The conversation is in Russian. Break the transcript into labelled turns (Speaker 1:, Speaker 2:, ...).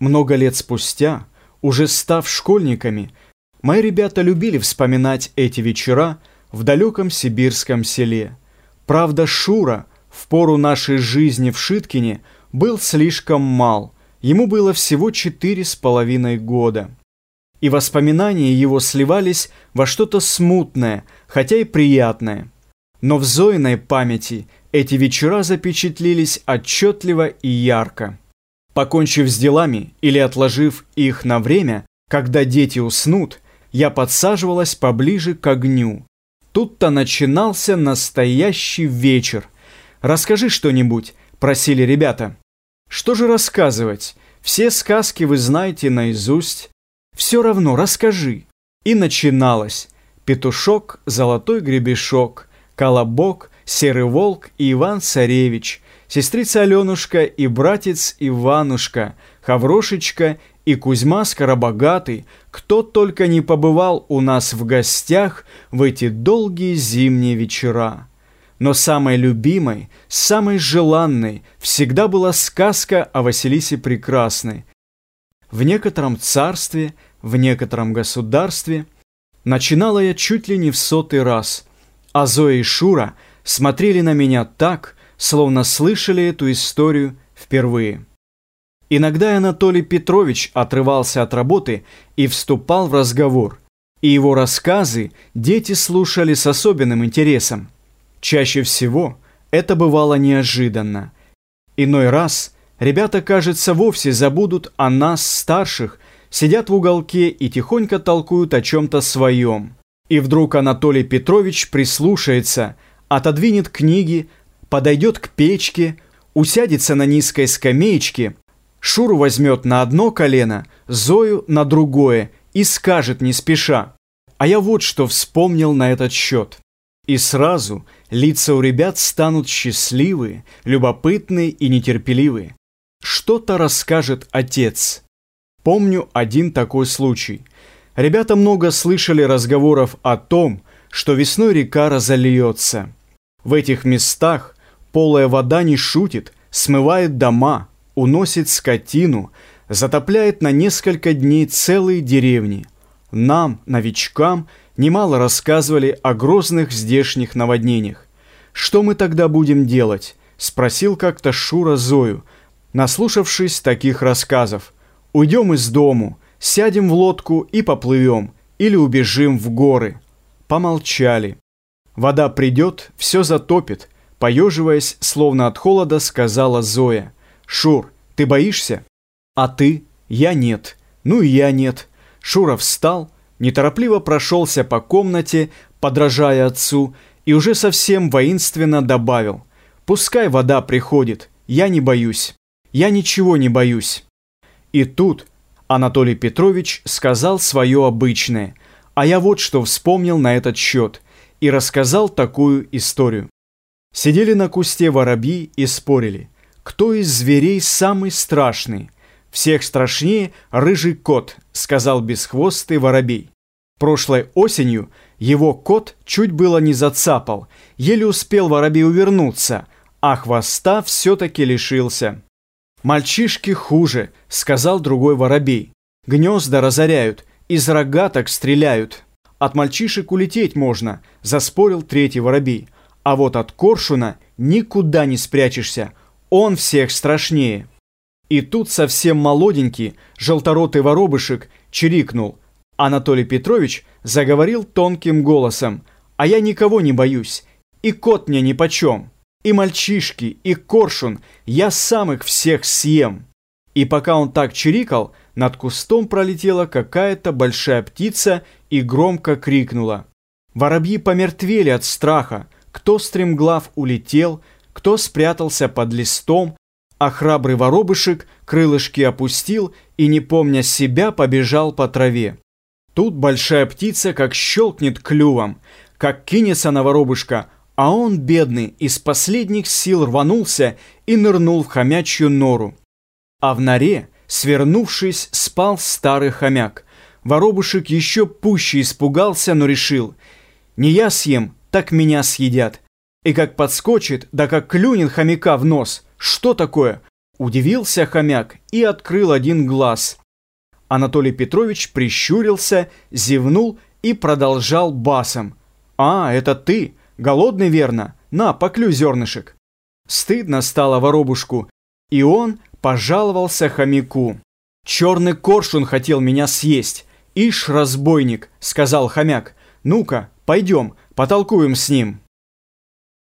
Speaker 1: Много лет спустя, уже став школьниками, мои ребята любили вспоминать эти вечера в далеком сибирском селе. Правда, Шура в пору нашей жизни в Шиткине был слишком мал, ему было всего четыре с половиной года. И воспоминания его сливались во что-то смутное, хотя и приятное. Но в Зоиной памяти эти вечера запечатлелись отчетливо и ярко. Покончив с делами или отложив их на время, когда дети уснут, я подсаживалась поближе к огню. Тут-то начинался настоящий вечер. «Расскажи что-нибудь», – просили ребята. «Что же рассказывать? Все сказки вы знаете наизусть. Все равно расскажи». И начиналось. Петушок, золотой гребешок, колобок, серый волк и Иван-царевич – сестрица Аленушка и братец Иванушка, Хаврошечка и Кузьма Скоробогатый, кто только не побывал у нас в гостях в эти долгие зимние вечера. Но самой любимой, самой желанной всегда была сказка о Василисе Прекрасной. В некотором царстве, в некотором государстве начинала я чуть ли не в сотый раз, а Зоя и Шура смотрели на меня так, словно слышали эту историю впервые. Иногда Анатолий Петрович отрывался от работы и вступал в разговор, и его рассказы дети слушали с особенным интересом. Чаще всего это бывало неожиданно. Иной раз ребята, кажется, вовсе забудут о нас, старших, сидят в уголке и тихонько толкуют о чем-то своем. И вдруг Анатолий Петрович прислушается, отодвинет книги, подойдет к печке, усядется на низкой скамеечке, Шуру возьмет на одно колено, Зою на другое и скажет не спеша. А я вот что вспомнил на этот счет. И сразу лица у ребят станут счастливые, любопытные и нетерпеливые. Что-то расскажет отец. Помню один такой случай. Ребята много слышали разговоров о том, что весной река разольется. В этих местах Полая вода не шутит, смывает дома, уносит скотину, затопляет на несколько дней целые деревни. Нам, новичкам, немало рассказывали о грозных здешних наводнениях. «Что мы тогда будем делать?» – спросил как-то Шура Зою, наслушавшись таких рассказов. «Уйдем из дому, сядем в лодку и поплывем, или убежим в горы». Помолчали. Вода придет, все затопит – Поеживаясь, словно от холода, сказала Зоя. «Шур, ты боишься?» «А ты?» «Я нет». «Ну и я нет». Шура встал, неторопливо прошелся по комнате, подражая отцу, и уже совсем воинственно добавил. «Пускай вода приходит, я не боюсь. Я ничего не боюсь». И тут Анатолий Петрович сказал свое обычное, а я вот что вспомнил на этот счет и рассказал такую историю. Сидели на кусте воробьи и спорили, кто из зверей самый страшный. Всех страшнее рыжий кот, сказал бесхвостый воробей. Прошлой осенью его кот чуть было не зацапал, еле успел воробей увернуться, а хвоста все-таки лишился. «Мальчишки хуже», — сказал другой воробей. «Гнезда разоряют, из рогаток стреляют. От мальчишек улететь можно», — заспорил третий воробей. А вот от коршуна никуда не спрячешься, он всех страшнее. И тут совсем молоденький, желторотый воробышек чирикнул. Анатолий Петрович заговорил тонким голосом, а я никого не боюсь, и кот мне нипочем, и мальчишки, и коршун, я сам их всех съем. И пока он так чирикал, над кустом пролетела какая-то большая птица и громко крикнула. Воробьи помертвели от страха, кто стремглав улетел, кто спрятался под листом, а храбрый воробышек крылышки опустил и, не помня себя, побежал по траве. Тут большая птица как щелкнет клювом, как кинется на воробушка, а он, бедный, из последних сил рванулся и нырнул в хомячью нору. А в норе, свернувшись, спал старый хомяк. Воробушек еще пуще испугался, но решил, не я съем, так меня съедят. И как подскочит, да как клюнет хомяка в нос. Что такое? Удивился хомяк и открыл один глаз. Анатолий Петрович прищурился, зевнул и продолжал басом. «А, это ты! Голодный, верно? На, поклюй зернышек!» Стыдно стало воробушку, и он пожаловался хомяку. «Черный коршун хотел меня съесть. Ишь, разбойник!» — сказал хомяк. «Ну-ка, пойдем, потолкуем с ним».